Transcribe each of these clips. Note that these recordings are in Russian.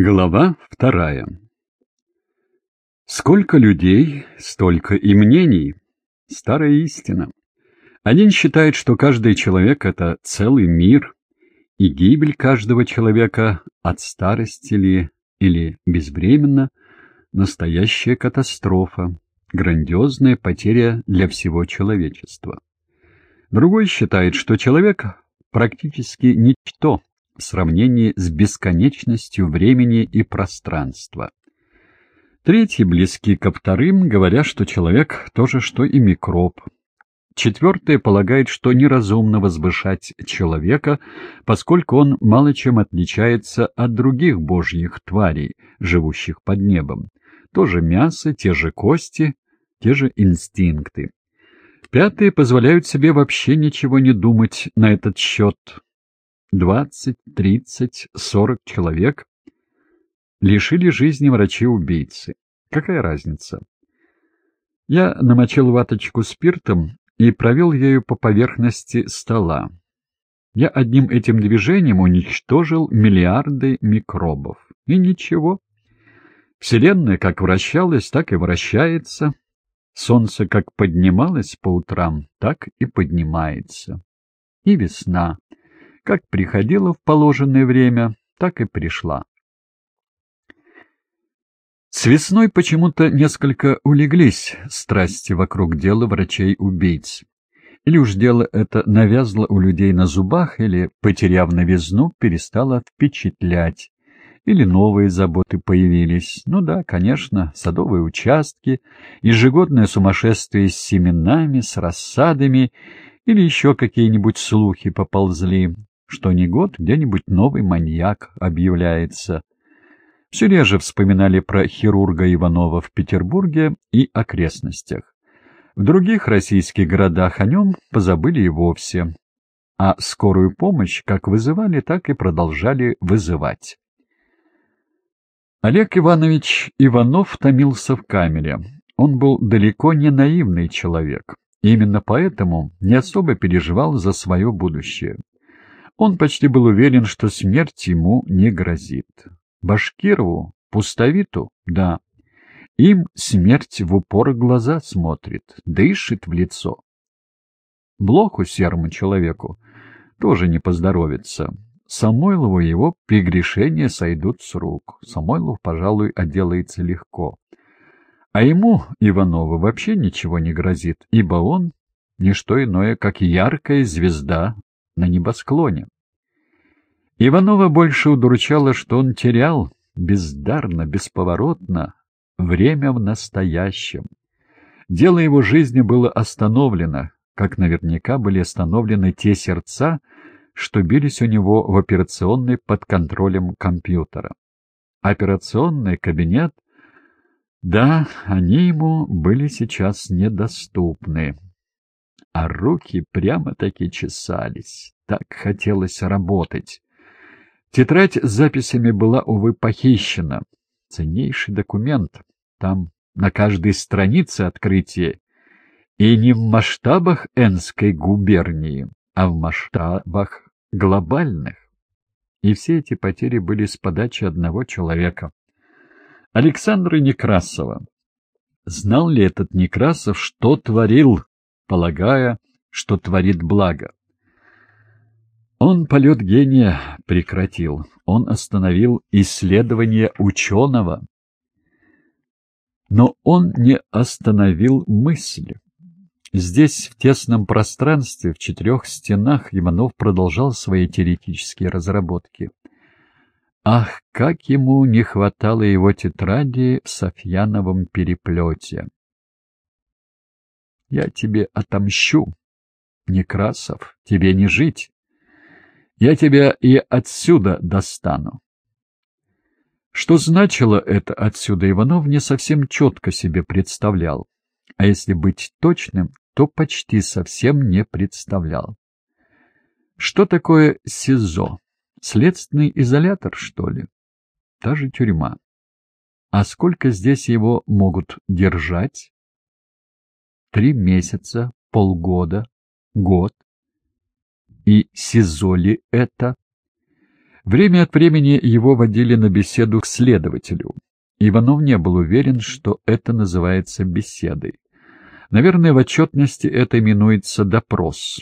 Глава вторая Сколько людей, столько и мнений. Старая истина. Один считает, что каждый человек — это целый мир, и гибель каждого человека от старости ли или безвременно — настоящая катастрофа, грандиозная потеря для всего человечества. Другой считает, что человек практически ничто в сравнении с бесконечностью времени и пространства. Третьи близки ко вторым, говоря, что человек то же, что и микроб. Четвертые полагают, что неразумно возвышать человека, поскольку он мало чем отличается от других божьих тварей, живущих под небом. То же мясо, те же кости, те же инстинкты. Пятые позволяют себе вообще ничего не думать на этот счет. Двадцать, тридцать, сорок человек лишили жизни врачи-убийцы. Какая разница? Я намочил ваточку спиртом и провел ею по поверхности стола. Я одним этим движением уничтожил миллиарды микробов. И ничего. Вселенная как вращалась, так и вращается. Солнце как поднималось по утрам, так и поднимается. И весна, как приходила в положенное время, так и пришла. С весной почему-то несколько улеглись страсти вокруг дела врачей-убийц. Или уж дело это навязло у людей на зубах, или, потеряв новизну, перестало впечатлять, или новые заботы появились. Ну да, конечно, садовые участки, ежегодное сумасшествие с семенами, с рассадами, или еще какие-нибудь слухи поползли, что не год где-нибудь новый маньяк объявляется — все реже вспоминали про хирурга Иванова в Петербурге и окрестностях. В других российских городах о нем позабыли и вовсе, а скорую помощь как вызывали, так и продолжали вызывать. Олег Иванович Иванов томился в камере. Он был далеко не наивный человек, и именно поэтому не особо переживал за свое будущее. Он почти был уверен, что смерть ему не грозит. Башкирову, пустовиту, да. Им смерть в упор глаза смотрит, дышит в лицо. Блоху серому человеку тоже не поздоровится. Самойлову его прегрешения сойдут с рук. Самойлов, пожалуй, отделается легко. А ему, Иванову, вообще ничего не грозит, ибо он — не что иное, как яркая звезда на небосклоне. Иванова больше удручало, что он терял бездарно, бесповоротно время в настоящем. Дело его жизни было остановлено, как наверняка были остановлены те сердца, что бились у него в операционной под контролем компьютера. Операционный кабинет, да, они ему были сейчас недоступны. А руки прямо-таки чесались, так хотелось работать. Тетрадь с записями была, увы, похищена. Ценнейший документ. Там на каждой странице открытие. И не в масштабах Энской губернии, а в масштабах глобальных. И все эти потери были с подачи одного человека. Александра Некрасова. Знал ли этот Некрасов, что творил, полагая, что творит благо? Он полет гения прекратил, он остановил исследование ученого. Но он не остановил мысли. Здесь, в тесном пространстве, в четырех стенах, Иванов продолжал свои теоретические разработки. Ах, как ему не хватало его тетради в Софьяновом переплете! «Я тебе отомщу, Некрасов, тебе не жить!» Я тебя и отсюда достану. Что значило это отсюда, Иванов не совсем четко себе представлял, а если быть точным, то почти совсем не представлял. Что такое СИЗО? Следственный изолятор, что ли? Та же тюрьма. А сколько здесь его могут держать? Три месяца, полгода, год. И СИЗО ли это? Время от времени его водили на беседу к следователю. Иванов не был уверен, что это называется беседой. Наверное, в отчетности это именуется допрос.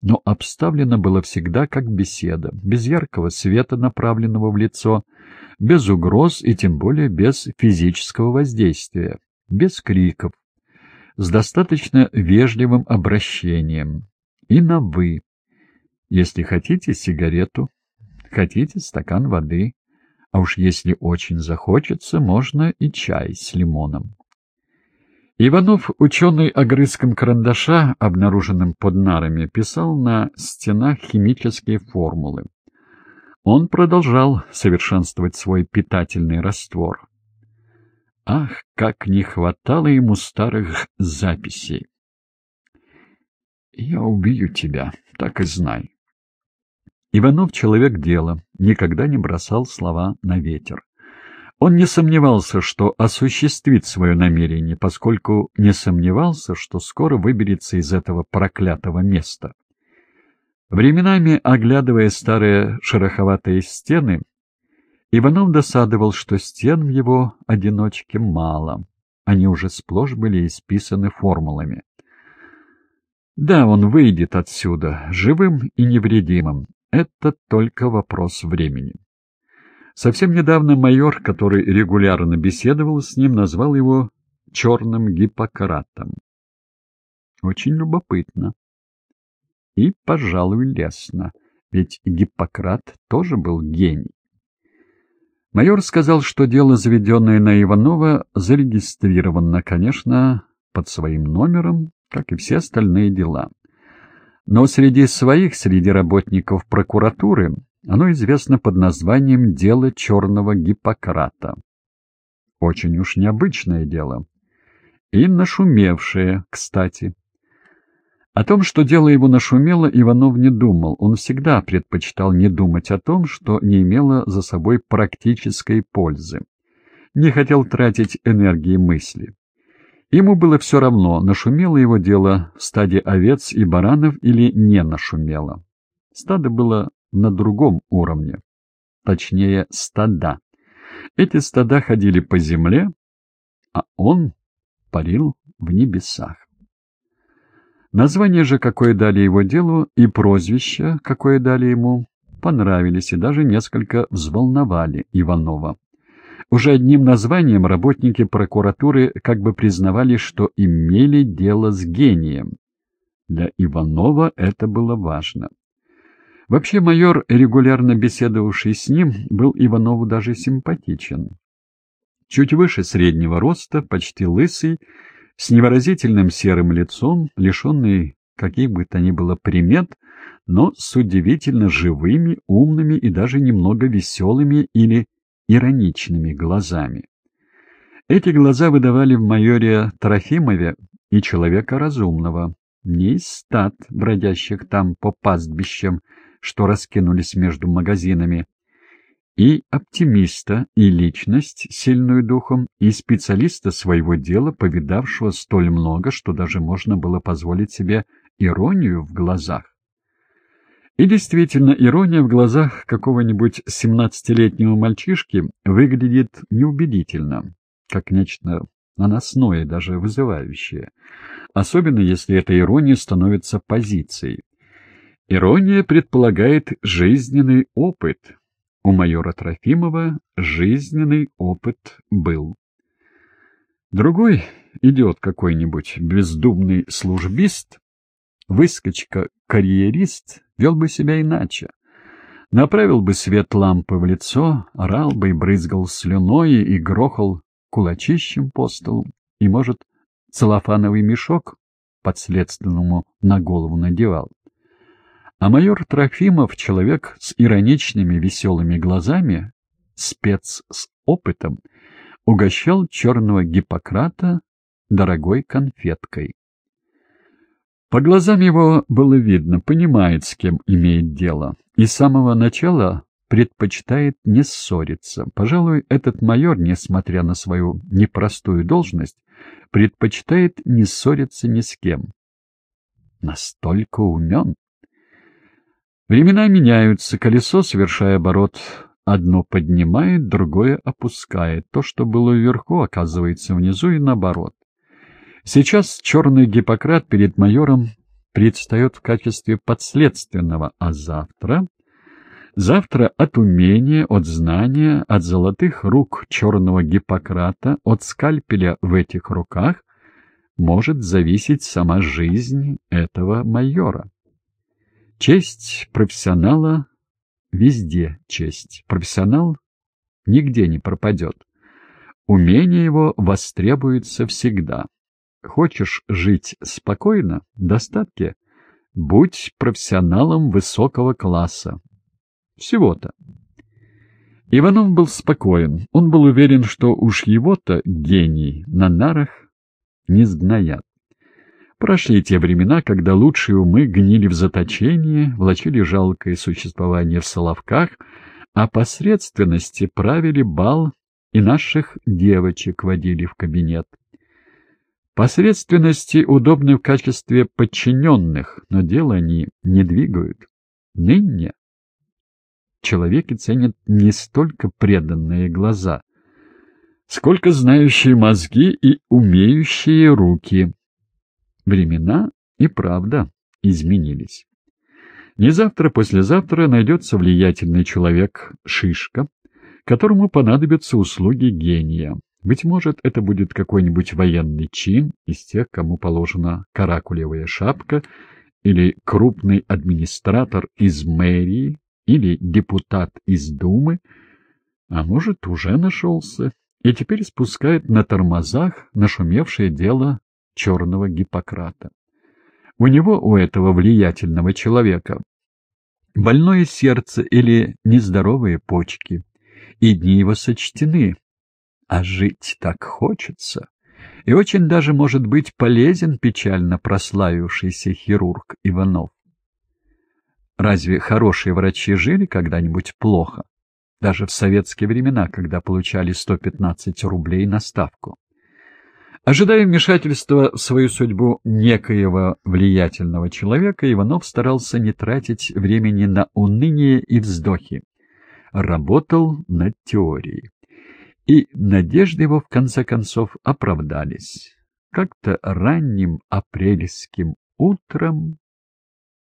Но обставлено было всегда как беседа, без яркого света, направленного в лицо, без угроз и тем более без физического воздействия, без криков, с достаточно вежливым обращением и на «вы». Если хотите сигарету, хотите стакан воды, а уж если очень захочется, можно и чай с лимоном. Иванов, ученый огрызком карандаша, обнаруженным под нарами, писал на стенах химические формулы. Он продолжал совершенствовать свой питательный раствор. Ах, как не хватало ему старых записей! «Я убью тебя, так и знай». Иванов — человек дела, никогда не бросал слова на ветер. Он не сомневался, что осуществит свое намерение, поскольку не сомневался, что скоро выберется из этого проклятого места. Временами, оглядывая старые шероховатые стены, Иванов досадовал, что стен в его одиночке мало. Они уже сплошь были исписаны формулами. Да, он выйдет отсюда, живым и невредимым. Это только вопрос времени. Совсем недавно майор, который регулярно беседовал с ним, назвал его «черным Гиппократом». Очень любопытно. И, пожалуй, лестно, ведь Гиппократ тоже был гений. Майор сказал, что дело, заведенное на Иванова, зарегистрировано, конечно, под своим номером, как и все остальные дела. Но среди своих, среди работников прокуратуры, оно известно под названием «Дело черного Гиппократа». Очень уж необычное дело. И нашумевшее, кстати. О том, что дело его нашумело, Иванов не думал. Он всегда предпочитал не думать о том, что не имело за собой практической пользы. Не хотел тратить энергии мысли. Ему было все равно, нашумело его дело в стаде овец и баранов или не нашумело. Стадо было на другом уровне, точнее стада. Эти стада ходили по земле, а он парил в небесах. Название же, какое дали его делу, и прозвище, какое дали ему, понравились и даже несколько взволновали Иванова. Уже одним названием работники прокуратуры как бы признавали, что имели дело с гением. Для Иванова это было важно. Вообще майор, регулярно беседовавший с ним, был Иванову даже симпатичен. Чуть выше среднего роста, почти лысый, с невыразительным серым лицом, лишенный каких бы то ни было примет, но с удивительно живыми, умными и даже немного веселыми или ироничными глазами. Эти глаза выдавали в майоре Трофимове и человека разумного, не из стад, бродящих там по пастбищам, что раскинулись между магазинами, и оптимиста, и личность, сильную духом, и специалиста своего дела, повидавшего столь много, что даже можно было позволить себе иронию в глазах. И действительно, ирония в глазах какого-нибудь семнадцатилетнего мальчишки выглядит неубедительно, как нечто наносное, даже вызывающее, особенно если эта ирония становится позицией. Ирония предполагает жизненный опыт. У майора Трофимова жизненный опыт был. Другой идет какой-нибудь бездумный службист, выскочка-карьерист, вел бы себя иначе. Направил бы свет лампы в лицо, орал бы и брызгал слюной и грохал кулачищем по столу, и, может, целлофановый мешок подследственному на голову надевал. А майор Трофимов, человек с ироничными веселыми глазами, спец с опытом, угощал черного Гиппократа дорогой конфеткой. По глазам его было видно, понимает, с кем имеет дело, и с самого начала предпочитает не ссориться. Пожалуй, этот майор, несмотря на свою непростую должность, предпочитает не ссориться ни с кем. Настолько умен. Времена меняются, колесо, совершая оборот, одно поднимает, другое опускает. То, что было вверху, оказывается внизу и наоборот. Сейчас черный Гиппократ перед майором предстает в качестве подследственного, а завтра... Завтра от умения, от знания, от золотых рук черного Гиппократа, от скальпеля в этих руках может зависеть сама жизнь этого майора. Честь профессионала везде честь. Профессионал нигде не пропадет. Умение его востребуется всегда. Хочешь жить спокойно, достатке? Будь профессионалом высокого класса. Всего-то. Иванов был спокоен. Он был уверен, что уж его-то гений на нарах не сгноят. Прошли те времена, когда лучшие умы гнили в заточении, влачили жалкое существование в Соловках, а посредственности правили бал и наших девочек водили в кабинет. Посредственности удобны в качестве подчиненных, но дело они не двигают. Ныне человеки ценят не столько преданные глаза, сколько знающие мозги и умеющие руки. Времена и правда изменились. Не завтра-послезавтра найдется влиятельный человек Шишка, которому понадобятся услуги гения. Быть может, это будет какой-нибудь военный чин из тех, кому положена каракулевая шапка, или крупный администратор из мэрии, или депутат из Думы, а может, уже нашелся, и теперь спускает на тормозах нашумевшее дело черного Гиппократа. У него, у этого влиятельного человека, больное сердце или нездоровые почки, и дни его сочтены, а жить так хочется. И очень даже может быть полезен печально прославившийся хирург Иванов. Разве хорошие врачи жили когда-нибудь плохо? Даже в советские времена, когда получали 115 рублей на ставку. Ожидая вмешательства в свою судьбу некоего влиятельного человека, Иванов старался не тратить времени на уныние и вздохи. Работал над теорией. И надежды его, в конце концов, оправдались. Как-то ранним апрельским утром